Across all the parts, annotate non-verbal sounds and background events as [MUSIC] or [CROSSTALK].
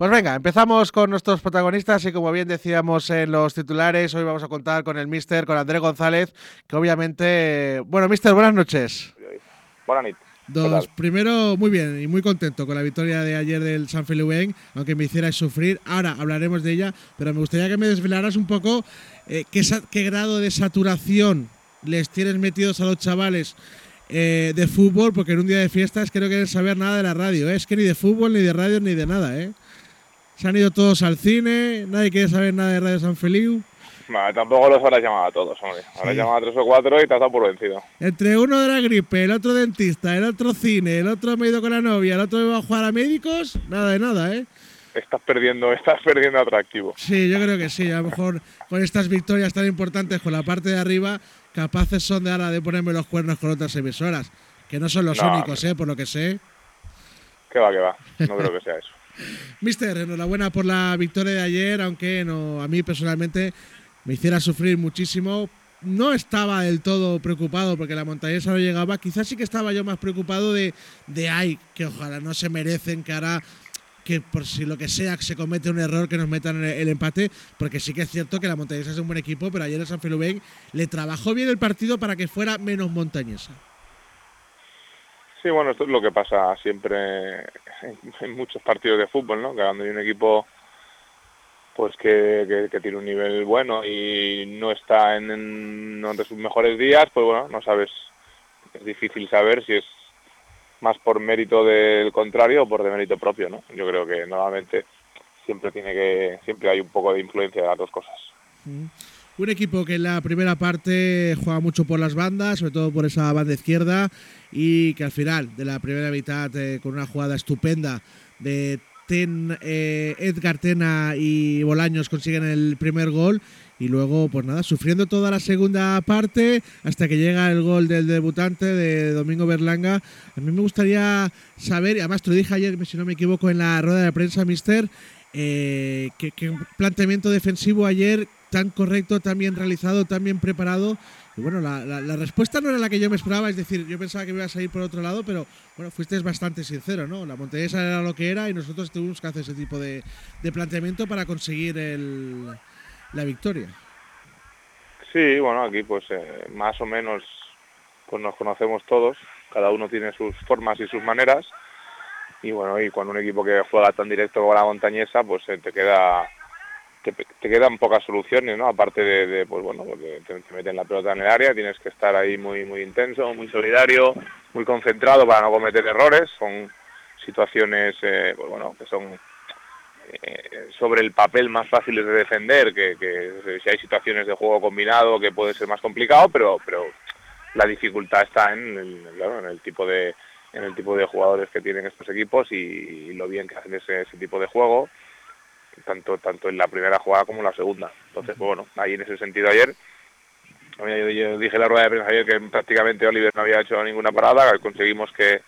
Pues venga, empezamos con nuestros protagonistas y como bien decíamos en los titulares, hoy vamos a contar con el Mister, con Andrés González, que obviamente... Bueno, Mister, buenas noches. Buenas noches. Dos, primero, muy bien y muy contento con la victoria de ayer del San Feliuén, aunque me hicierais sufrir. Ahora hablaremos de ella, pero me gustaría que me desvelaras un poco eh, qué, qué, grado de saturación les tienes metidos a los chavales eh, de fútbol, porque en un día de fiestas creo que no saber nada de la radio. ¿eh? Es que ni de fútbol, ni de radio, ni de nada. ¿eh? Se han ido todos al cine, nadie quiere saber nada de Radio San Feliu. tampoco los habrás llamado a todos, hombre. Habrás llamado a tres o cuatro y te has dado por vencido. Entre uno de la gripe, el otro dentista, el otro cine, el otro me ha ido con la novia, el otro me va a jugar a médicos, nada de nada, ¿eh? Estás perdiendo, [LAUGHS] estás perdiendo atractivo. Sí, yo creo que sí. A lo mejor con estas victorias tan importantes con la parte de arriba, capaces son de ahora de ponerme los cuernos con otras emisoras, que no son los únicos, ¿eh? Por lo que sé. Que va, que va. No creo que sea eso. Mister, enhorabuena por la victoria de ayer, aunque no, a mí personalmente me hiciera sufrir muchísimo. No estaba del todo preocupado porque la montañesa no llegaba. Quizás sí que estaba yo más preocupado de, de ay, que ojalá no se merecen, que hará que por si lo que sea que se comete un error que nos metan el, empate, porque sí que es cierto que la montañesa es un buen equipo, pero ayer el San Feluben le trabajó bien el partido para que fuera menos montañesa. Sí, bueno, esto es lo que pasa siempre en, muchos partidos de fútbol, ¿no? Que cuando hay un equipo pues que, tiene un nivel bueno y no está en, uno de sus mejores días, pues bueno, no sabes, es difícil saber si es más por mérito del contrario o por de mérito propio, ¿no? Yo creo que normalmente siempre tiene que, siempre hay un poco de influencia de las dos cosas. Mm. Un equipo que en la primera parte juega mucho por las bandas, sobre todo por esa banda izquierda, y que al final de la primera mitad, eh, con una jugada estupenda de Ten, eh, Edgar Tena y Bolaños consiguen el primer gol. Y luego, pues nada, sufriendo toda la segunda parte hasta que llega el gol del debutante de Domingo Berlanga. A mí me gustaría saber, y además te lo dije ayer, si no me equivoco, en la rueda de prensa, Mister, eh, que, que planteamiento defensivo ayer tan correcto, tan bien realizado, tan bien preparado. Y bueno, la, la, respuesta no era la que yo me esperaba, es decir, yo pensaba que me ibas a ir por otro lado, pero bueno, fuiste bastante sincero, ¿no? La montañesa era lo que era y nosotros tuvimos que hacer ese tipo de, de planteamiento para conseguir el, la victoria. Sí, bueno, aquí pues eh, más o menos pues nos conocemos todos, cada uno tiene sus formas y sus maneras y bueno, y cuando un equipo que juega tan directo con la montañesa, pues eh, te queda te, quedan pocas soluciones, ¿no? Aparte de, pues bueno, porque te, meten la pelota en el área, tienes que estar ahí muy muy intenso, muy solidario, muy concentrado para no cometer errores. Son situaciones, eh, pues bueno, que son eh, sobre el papel más fáciles de defender, que, que, si hay situaciones de juego combinado que puede ser más complicado, pero pero la dificultad está en el, claro, en el tipo de en el tipo de jugadores que tienen estos equipos y, lo bien que hacen ese, ese tipo de juego tanto tanto en la primera jugada como en la segunda. Entonces, pues bueno, ahí en ese sentido ayer, yo, dije en la rueda de prensa ayer que prácticamente Oliver no había hecho ninguna parada, conseguimos que,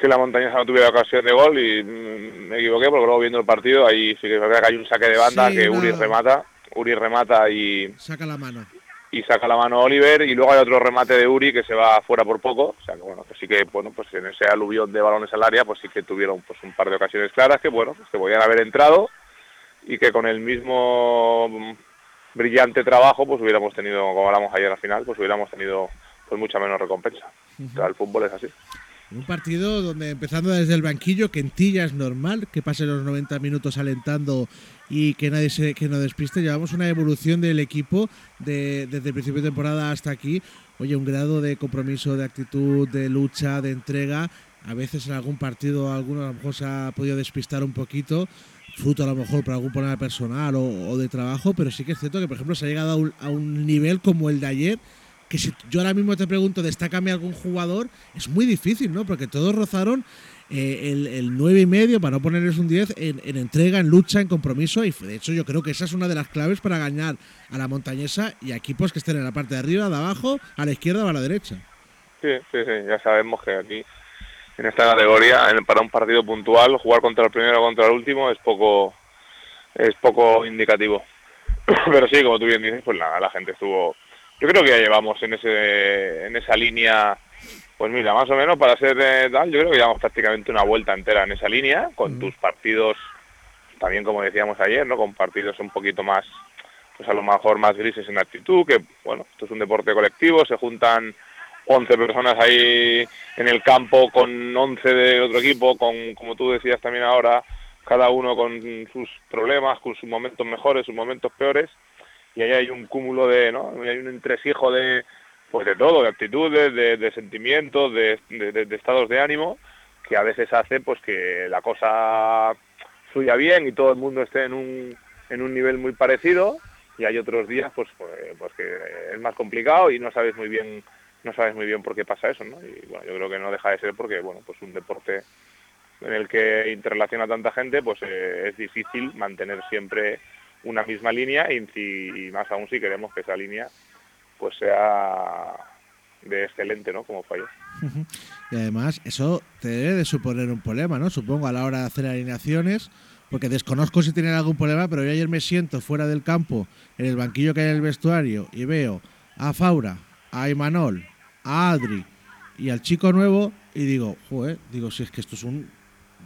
que la montaña no tuviera ocasión de gol y mm, me equivoqué porque luego viendo el partido ahí sí que hay un saque de banda que Uri remata, Uri remata y saca la mano y saca la mano Oliver y luego hay otro remate de Uri que se va fuera por poco, o sea que bueno, que sí que bueno, pues en ese aluvión de balones al área pues sí que tuvieron pues un par de ocasiones claras que bueno, pues que podían haber entrado y que con el mismo brillante trabajo pues hubiéramos tenido, como hablamos ayer al final, pues hubiéramos tenido pues mucha menos recompensa. el fútbol es así. Un partido donde empezando desde el banquillo, que en ti ya es normal que pase los 90 minutos alentando y que nadie se que no despiste. Llevamos una evolución del equipo de, desde el principio de temporada hasta aquí. Oye, un grado de compromiso, de actitud, de lucha, de entrega. A veces en algún partido alguno a lo mejor se ha podido despistar un poquito, fruto a lo mejor por algún problema personal o, de trabajo, pero sí que es cierto que, por ejemplo, se ha llegado a un nivel como el de ayer, que si yo ahora mismo te pregunto, destácame algún jugador, es muy difícil, ¿no? Porque todos rozaron eh, el, el 9 y medio, para no ponerles un 10, en, en, entrega, en lucha, en compromiso, y de hecho yo creo que esa es una de las claves para ganar a la montañesa y a equipos que estén en la parte de arriba, de abajo, a la izquierda o a la derecha. Sí, sí, sí, ya sabemos que aquí en esta categoría, para un partido puntual, jugar contra el primero o contra el último es poco es poco indicativo. [COUGHS] Pero sí, como tú bien dices, pues la, la gente estuvo... Yo creo que ya llevamos en ese en esa línea, pues mira, más o menos para ser tal, yo creo que llevamos prácticamente una vuelta entera en esa línea, con tus partidos también como decíamos ayer, ¿no? Con partidos un poquito más, pues a lo mejor más grises en actitud, que bueno, esto es un deporte colectivo, se juntan 11 personas ahí en el campo con 11 de otro equipo, con, como tú decías también ahora, cada uno con sus problemas, con sus momentos mejores, sus momentos peores, y ahí hay un cúmulo de, ¿no? Hay un entresijo de, pues de todo, de actitudes, de, sentimientos, de, estados de ánimo, que a veces hace pues que la cosa fluya bien y todo el mundo esté en un, en un nivel muy parecido y hay otros días pues, pues, pues que es más complicado y no sabes muy bien no sabes muy bien por qué pasa eso, ¿no? Y bueno, yo creo que no deja de ser porque, bueno, pues un deporte en el que interrelaciona tanta gente, pues eh, es difícil mantener siempre una misma línea y, y, más aún si queremos que esa línea pues sea de excelente, ¿no? Como fallo. Y además, eso te debe de suponer un problema, ¿no? Supongo a la hora de hacer alineaciones, porque desconozco si tienen algún problema, pero yo ayer me siento fuera del campo, en el banquillo que hay en el vestuario, y veo a Faura, a Imanol, a Adri y al chico nuevo, y digo, joder, digo, si es que esto es un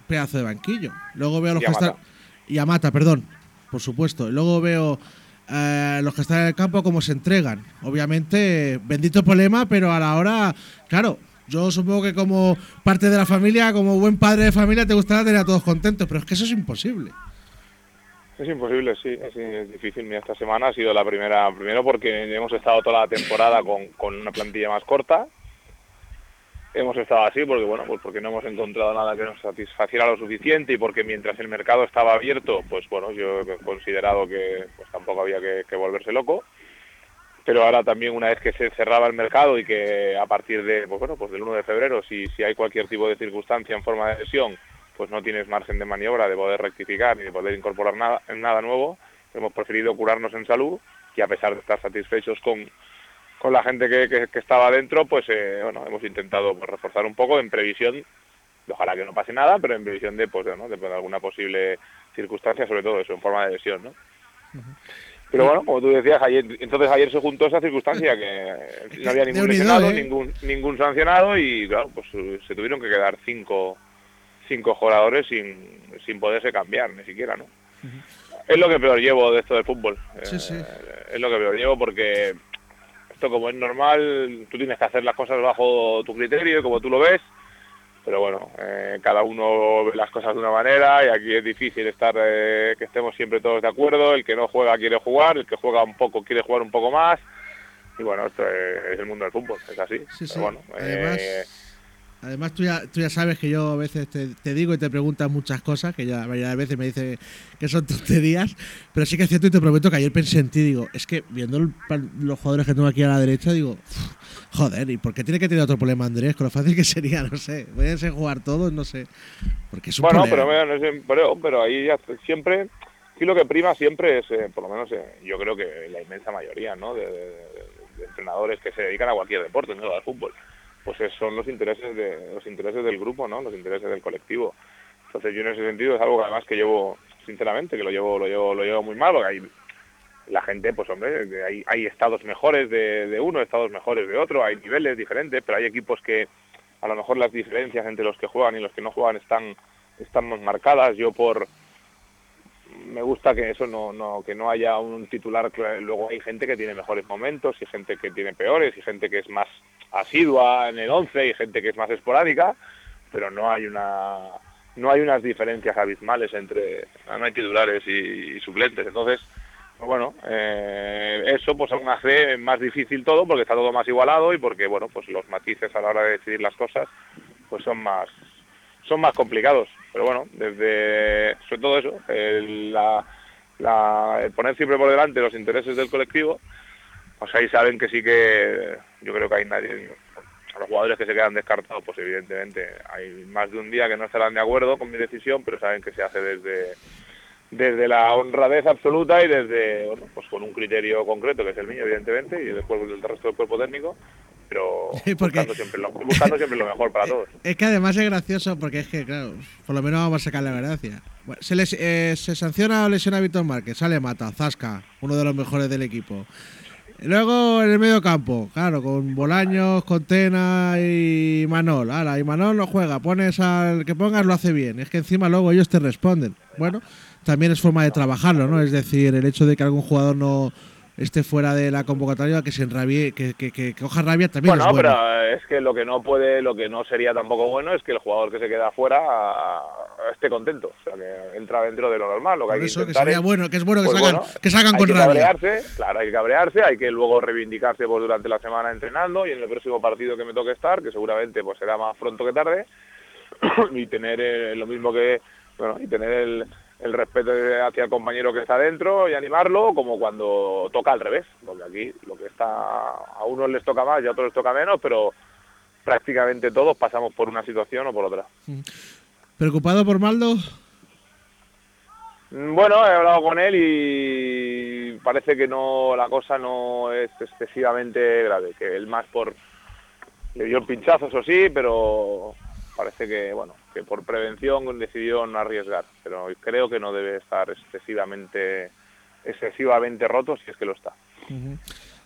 pedazo de banquillo. Luego veo a los que están. Y a Mata, perdón, por supuesto. Luego veo eh, los que están en el campo cómo se entregan. Obviamente, bendito problema, pero a la hora, claro, yo supongo que como parte de la familia, como buen padre de familia, te gustaría tener a todos contentos, pero es que eso es imposible. Es imposible, sí, es, difícil. Mira, esta semana ha sido la primera, primero porque hemos estado toda la temporada con, con una plantilla más corta, hemos estado así porque bueno pues porque no hemos encontrado nada que nos satisfaciera lo suficiente y porque mientras el mercado estaba abierto pues bueno yo he considerado que pues tampoco había que, volverse loco. Pero ahora también una vez que se cerraba el mercado y que a partir de pues bueno pues del 1 de febrero si si hay cualquier tipo de circunstancia en forma de lesión pues no tienes margen de maniobra de poder rectificar ni de poder incorporar nada nada nuevo hemos preferido curarnos en salud y a pesar de estar satisfechos con con la gente que, que, estaba dentro, pues eh, bueno, hemos intentado pues, reforzar un poco en previsión, ojalá que no pase nada, pero en previsión de, pues, ¿no? de, alguna posible circunstancia, sobre todo eso, en forma de lesión, ¿no? Pero bueno, como tú decías, ayer, entonces ayer se juntó esa circunstancia que no había [LAUGHS] ningún lesionado, ¿eh? ningún, ningún sancionado y claro, pues se tuvieron que quedar cinco, cinco jugadores sin, sin poderse cambiar, ni siquiera, ¿no? Es lo que peor llevo de esto del fútbol. Sí, sí. Eh, es lo que peor llevo porque como es normal, tú tienes que hacer las cosas bajo tu criterio y como tú lo ves, pero bueno, eh, cada uno ve las cosas de una manera y aquí es difícil estar eh, que estemos siempre todos de acuerdo, el que no juega quiere jugar, el que juega un poco quiere jugar un poco más. Y bueno, esto es, el mundo del fútbol, es así. bueno, eh, Además, tú ya, tú ya sabes que yo a veces te, digo y te preguntas muchas cosas, que ya varias veces me dice que son tonterías, pero sí que es cierto y te prometo que ayer pensé en ti, digo, es que viendo los jugadores que tengo aquí a la derecha, digo, joder, ¿y por qué tiene que tener otro problema Andrés? Con lo fácil que sería, no sé, voy a jugar todos, no sé, porque es un Bueno, pero, pero, pero, ahí ya siempre, aquí lo que prima siempre es, eh, por lo menos eh, yo creo que la inmensa mayoría, ¿no? De, de, entrenadores que se dedican a cualquier deporte, no al fútbol pues son los intereses de los intereses del grupo, ¿no? Los intereses del colectivo. Entonces yo en ese sentido es algo que además que llevo sinceramente que lo llevo lo llevo lo llevo muy mal, porque hay la gente, pues hombre, hay, hay estados mejores de, de uno, estados mejores de otro, hay niveles diferentes, pero hay equipos que a lo mejor las diferencias entre los que juegan y los que no juegan están están marcadas. Yo por me gusta que eso no, no que no haya un titular luego hay gente que tiene mejores momentos y gente que tiene peores y gente que es más asidua en el 11 y gente que es más esporádica pero no hay una no hay unas diferencias abismales entre no hay titulares y, suplentes. Entonces pues bueno eh, eso pues aún hace más difícil todo porque está todo más igualado y porque bueno pues los matices a la hora de decidir las cosas pues son más son más complicados pero bueno, desde, sobre todo eso, el, poner siempre por delante los intereses del colectivo, pues ahí saben que sí que yo creo que hay nadie, a los jugadores que se quedan descartados, pues evidentemente hay más de un día que no estarán de acuerdo con mi decisión, pero saben que se hace desde desde la honradez absoluta y desde, bueno, pues con un criterio concreto, que es el mío, evidentemente, y después del resto del cuerpo técnico, pero [LAUGHS] buscando, siempre lo, mejor para todos. Es que además es gracioso porque es que, claro, por lo menos vamos a sacar la gracia. se, les, eh, se sanciona o lesiona a Víctor Márquez, sale Mata, Zasca, uno de los mejores del equipo. luego en el medio campo, claro, con Bolaños, Contena y Manol. Ahora, y Manol no juega, pones al que pongas lo hace bien. Es que encima luego ellos te responden. Bueno, también es forma de trabajarlo, ¿no? Es decir, el hecho de que algún jugador no esté fuera de la convocatoria, que se enrabie, que, que, que, coja rabia también bueno, es bueno. pero es que lo que no puede, lo que no sería tampoco bueno es que el jugador que se queda fuera esté contento, o sea, que entra dentro de lo normal, lo que Por hay que eso, que intentar sería es- bueno, que es bueno que pues salgan, bueno, que salgan con rabia. cabrearse, claro, hay que cabrearse, hay que luego reivindicarse pues, durante la semana entrenando y en el próximo partido que me toque estar, que seguramente pues será más pronto que tarde, [CLEARS THROAT] y tener eh, lo mismo que, bueno, y tener el, el respeto hacia el compañero que está dentro y animarlo, como cuando toca al revés, porque aquí lo que está, a unos les toca más y a otros les toca menos, pero prácticamente todos pasamos por una situación o por otra. ¿Preocupado por Maldo? Mm, Bueno, he hablado con él y parece que no la cosa no es excesivamente grave, que él más por le dio el pinchazo, eso sí, pero parece que bueno, que por prevención decidió no arriesgar, pero creo que no debe estar excesivamente excesivamente roto si es que lo está.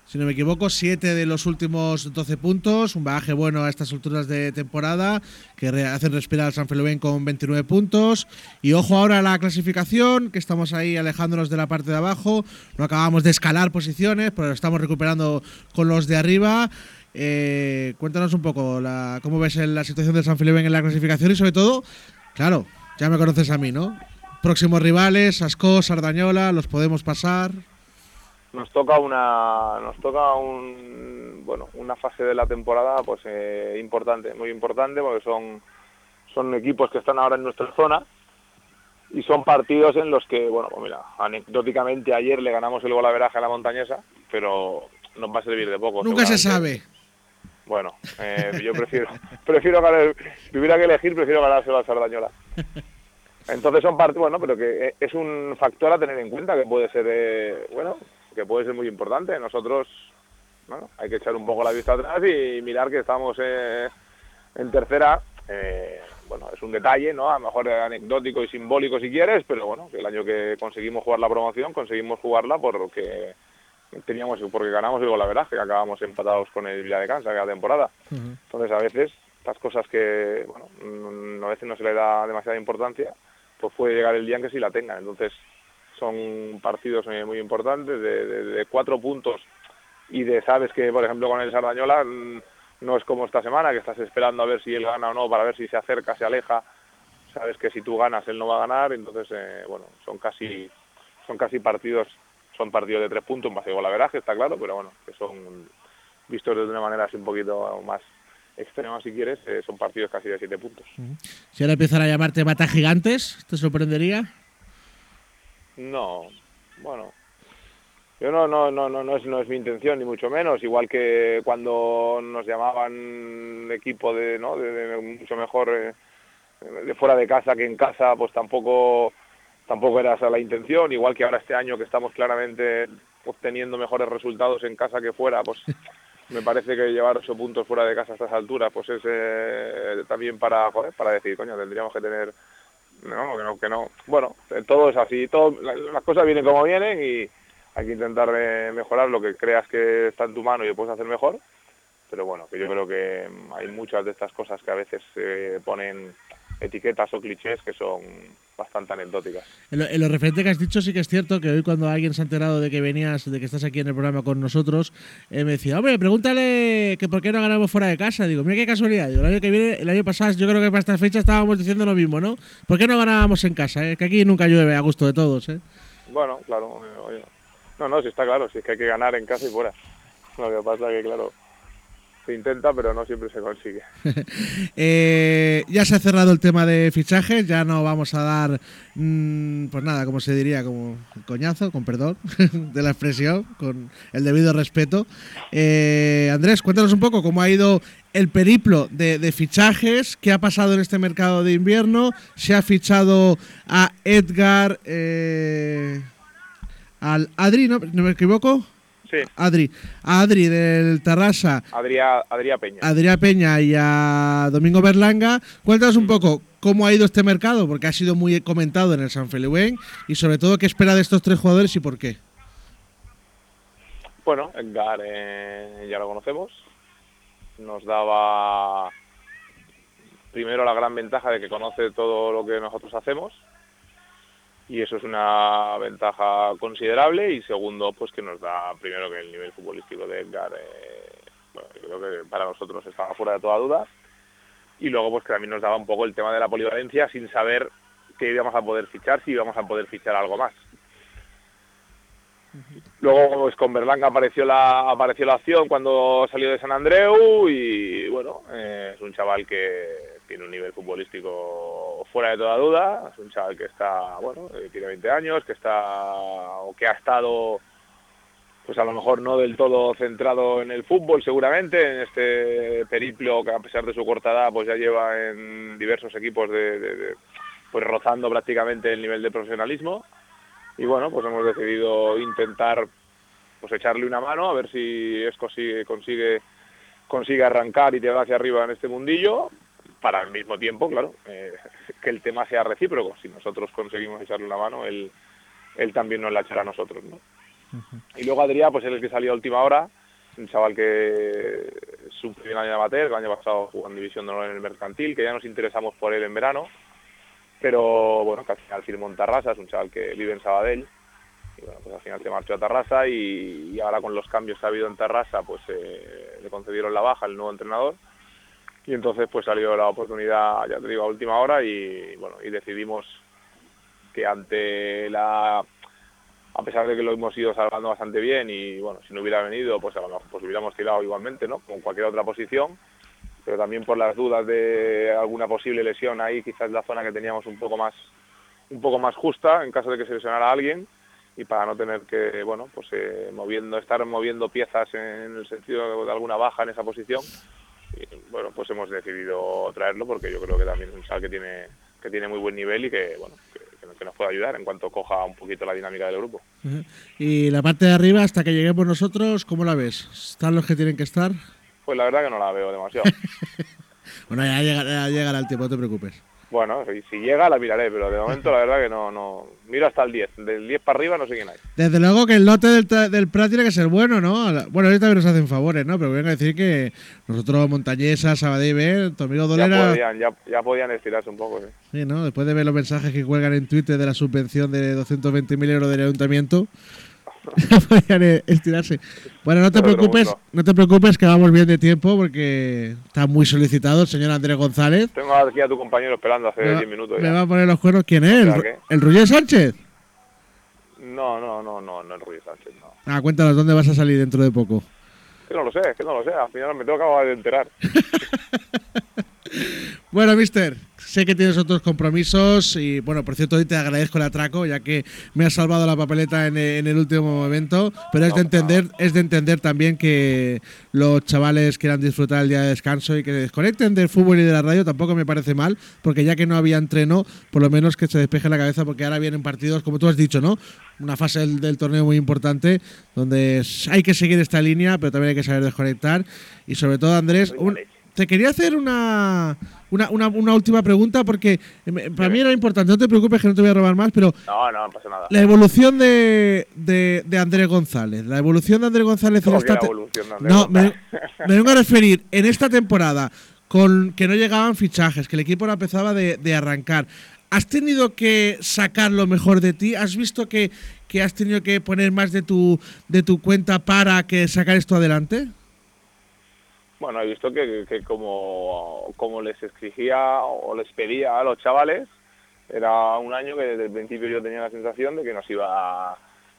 Si no me equivoco, 7 de los últimos 12 puntos, un bagaje bueno a estas alturas de temporada, que hacen respirar al San Feluén con 29 puntos. Y ojo ahora a la clasificación, que estamos ahí alejándonos de la parte de abajo. No acabamos de escalar posiciones, pero estamos recuperando con los de arriba. Eh, cuéntanos un poco la, cómo ves la situación del San Feluén en la clasificación y sobre todo, claro, ya me conoces a mí, ¿no? Próximos rivales, Ascó, Sardañola, los podemos pasar. nos toca una nos toca un bueno una fase de la temporada pues eh, importante muy importante porque son son equipos que están ahora en nuestra zona y son partidos en los que bueno pues mira anecdóticamente ayer le ganamos el golaveraje a la montañesa pero nos va a servir de poco Nunca se sabe. Bueno eh, yo prefiero [LAUGHS] prefiero ganar si hubiera que elegir prefiero ganárselo a Sardañola entonces son partidos, bueno, pero que eh, es un factor a tener en cuenta que puede ser, eh, bueno, que puede ser muy importante. Nosotros, bueno, hay que echar un poco la vista atrás y mirar que estamos eh, en tercera. eh, bueno, es un detalle, ¿no? A lo mejor anecdótico y simbólico si quieres, pero bueno, que el año que conseguimos jugar la promoción, conseguimos jugarla porque teníamos, porque ganamos el golaveraje, que acabamos empatados con el Villa de Cansa cada temporada. Entonces, a veces, estas cosas que, bueno, mm, a veces no se le da demasiada importancia, pues puede llegar el día en que sí la tengan. Entonces, son partidos muy importantes, de, de- de cuatro puntos, y de, sabes que, por ejemplo, con el Sardañola, mm, no es como esta semana, que estás esperando a ver si él gana o no, para ver si se acerca, se aleja. Sabes que si tú ganas, él no va a ganar, entonces, eh, bueno, son casi, son casi partidos, son partidos de tres puntos, más igual veraje, está claro, pero bueno, que son vistos de una manera así un poquito más extrema, si quieres, eh, son partidos casi de siete puntos. Si ahora empiezan a llamarte Mata Gigantes, ¿te sorprendería? No, bueno, yo no, no, no, no, no es, no es mi intención ni mucho menos. Igual que cuando nos llamaban equipo de, ¿no? de, de mucho mejor eh, de fuera de casa que en casa, pues tampoco, tampoco era esa la intención. Igual que ahora este año que estamos claramente obteniendo mejores resultados en casa que fuera, pues [LAUGHS] me parece que llevar ocho puntos fuera de casa a estas alturas, pues es eh, también para, joder, para decir, coño, tendríamos que tener no, que no, que no. Bueno, eh, todo es así, todo, la- las cosas vienen como vienen y hay que intentar eh, mejorar lo que creas que está en tu mano y lo puedes hacer mejor. Pero bueno, que yo creo que hay muchas de estas cosas que a veces se ponen etiquetas o clichés que son bastante anecdóticas. En lo, en lo referente que has dicho, sí que es cierto que hoy cuando alguien se ha enterado de que venías, de que estás aquí en el programa con nosotros, eh, me decía, hombre, pregúntale que por qué no ganamos fuera de casa. Digo, mira qué casualidad. Digo, el año que viene, el año pasado, yo creo que para esta fecha estábamos diciendo lo mismo, ¿no? ¿Por qué no ganábamos en casa? eh? Que aquí nunca llueve a gusto de todos, ¿eh? Bueno, claro, eh, oye. No, no, sí está claro, sí es que hay que ganar en casa y fuera. Lo que pasa que, claro, se intenta, pero no siempre se consigue. [LAUGHS] Eh, ya se ha cerrado el tema de fichajes, ya no vamos a dar, mm, pues nada, como se diría, como coñazo, con perdón [LAUGHS] de la expresión, con el debido respeto. Eh, Andrés, cuéntanos un poco cómo ha ido el periplo de, fichajes, qué ha pasado en este mercado de invierno, se ha fichado a Edgar, eh, al Adri. ¿No me equivoco? Sí, Adri, a Adri del Tarrasa Adrià, Adrià Peña. Adrià Peña y a Domingo Berlanga. Cuéntanos un poco cómo ha ido este mercado, porque ha sido muy comentado en el San Feliuén y sobre todo qué espera de estos tres jugadores y por qué. Bueno, Edgar eh, ya lo conocemos. Nos daba primero la gran ventaja de que conoce todo lo que nosotros hacemos. Y eso es una ventaja considerable. Y segundo pues que nos da primero que el nivel futbolístico de Edgar eh, bueno, creo que para nosotros estaba fuera de toda duda. Y luego pues que también nos daba un poco el tema de la polivalencia sin saber que íbamos a poder fichar si íbamos a poder fichar algo más. Luego pues, con Berlanga apareció la, apareció la acción cuando salió de San Andreu y bueno, eh, es un chaval que tiene un nivel futbolístico fuera de toda duda, es un chaval que está, bueno, eh, tiene 20 años, que está o que ha estado pues a lo mejor no del todo centrado en el fútbol seguramente, en este periplo que a pesar de su corta edad pues ya lleva en diversos equipos de pues rozando prácticamente el nivel de profesionalismo. Y bueno, pues hemos decidido intentar pues echarle una mano a ver si es consigue, consigue, consigue arrancar y llegar hacia arriba en este mundillo para al mismo tiempo, claro, eh, [LAUGHS] que el tema sea recíproco. Si nosotros conseguimos echarle una mano, él, él también nos la echará a nosotros, ¿no? Y luego Adrián, pues él es el que salió a última hora, un chaval que es un primer año de amateur, el año pasado jugó en División de Honor en el Mercantil, que ya nos interesamos por él en verano, pero bueno, que al final firmó en Tarrasa, es un chaval que vive en Sabadell, y bueno, pues al final se marchó a Tarrasa y, ahora con los cambios que ha habido en Tarrasa, pues eh, le concedieron la baja al nuevo entrenador y entonces pues salió la oportunidad, ya te digo, a última hora y bueno, y decidimos que ante la a pesar de que lo hemos ido salvando bastante bien y bueno, si no hubiera venido, pues a lo mejor pues hubiéramos tirado igualmente, ¿no? Con cualquier otra posición, pero también por las dudas de alguna posible lesión ahí, quizás la zona que teníamos un poco más un poco más justa en caso de que se lesionara alguien y para no tener que bueno pues eh, moviendo estar moviendo piezas en el sentido de alguna baja en esa posición y, bueno pues hemos decidido traerlo porque yo creo que también es un sal que tiene que tiene muy buen nivel y que bueno que, nos puede ayudar en cuanto coja un poquito la dinámica del grupo y la parte de arriba hasta que lleguemos nosotros cómo la ves están los que tienen que estar pues la verdad que no la veo demasiado. [LAUGHS] bueno, ya llegará, el tiempo, no te preocupes. Bueno, si, llega la miraré, pero de momento la verdad que no, no. Miro hasta el 10. Del 10 para arriba no sé quién hay. Desde luego que el lote del, del Prat tiene que ser bueno, ¿no? Bueno, ahorita también nos hacen favores, ¿no? Pero vengo a decir que nosotros, Montañesa, Sabadell, tu amigo Dolera. Ya podían, ya, ya podían estirarse un poco, sí. Sí, ¿no? Después de ver los mensajes que cuelgan en Twitter de la subvención de 220.000 euros del ayuntamiento, [LAUGHS] podrían estirarse. Bueno, no te preocupes, no te preocupes que vamos bien de tiempo porque está muy solicitado el señor Andrés González. Tengo aquí a tu compañero esperando hace 10 minutos. ¿Me va a poner los cuernos quién es? ¿El, ¿El Sánchez? No, no, no, no, no es Ruyer Sánchez, no. Ah, cuéntanos, ¿dónde vas a salir dentro de poco? Que no lo sé, que no lo sé, al final me tengo que acabar de enterar. [LAUGHS] bueno, mister, sé que tienes otros compromisos y, bueno, por cierto, hoy te agradezco el atraco, ya que me has salvado la papeleta en, el último momento, pero es de entender, es de entender también que los chavales quieran disfrutar el día de descanso y que desconecten del fútbol y de la radio, tampoco me parece mal, porque ya que no había entreno, por lo menos que se despeje la cabeza, porque ahora vienen partidos, como tú has dicho, ¿no? Una fase del, del torneo muy importante, donde hay que seguir esta línea, pero también hay que saber desconectar. Y sobre todo, Andrés, un, te quería hacer una, una, una, última pregunta porque eh, para mí era importante. No te preocupes que no te voy a robar más, pero. No, no, no pasa nada. La evolución de, de, Andrés González. La evolución de Andrés González en esta. no, me, me, vengo a referir en esta temporada con que no llegaban fichajes, que el equipo no empezaba de, de arrancar. ¿Has tenido que sacar lo mejor de ti? ¿Has visto que, que has tenido que poner más de tu, de tu cuenta para que sacar esto adelante? Bueno, he visto que, como, como les exigía o les pedía a los chavales, era un año que desde el principio yo tenía la sensación de que nos iba a,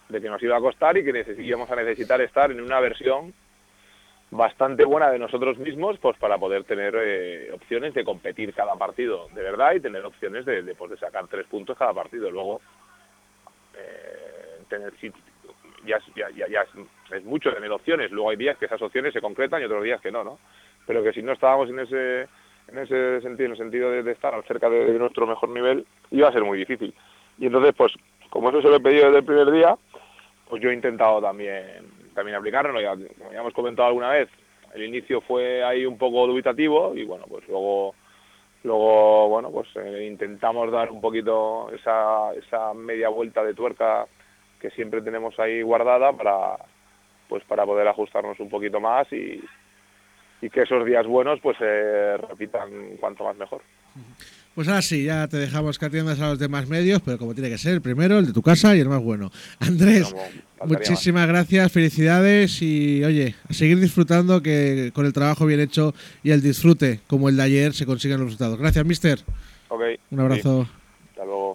de que nos iba a costar y que íbamos a necesitar estar en una versión bastante buena de nosotros mismos pues para poder tener eh, opciones de competir cada partido de verdad y tener opciones de, de, pues, de sacar tres puntos cada partido. Luego eh, tener ya, ya, ya, es, mucho tener opciones. Luego hay días que esas opciones se concretan y otros días que no, ¿no? Pero que si no estábamos en ese, en ese sentido, en el sentido de, estar cerca de, nuestro mejor nivel, iba a ser muy difícil. Y entonces, pues, como eso se lo he pedido desde el primer día, pues yo he intentado también, también aplicarlo. Ya, como ya hemos comentado alguna vez, el inicio fue ahí un poco dubitativo y bueno, pues luego luego bueno pues eh, intentamos dar un poquito esa, esa media vuelta de tuerca que siempre tenemos ahí guardada para pues para poder ajustarnos un poquito más y, y que esos días buenos pues se repitan cuanto más mejor. Pues ahora sí, ya te dejamos que atiendas a los demás medios, pero como tiene que ser, el primero, el de tu casa y el más bueno. Andrés, muchísimas gracias, felicidades y oye, a seguir disfrutando que con el trabajo bien hecho y el disfrute como el de ayer se consiguen los resultados. Gracias, mister. Un abrazo.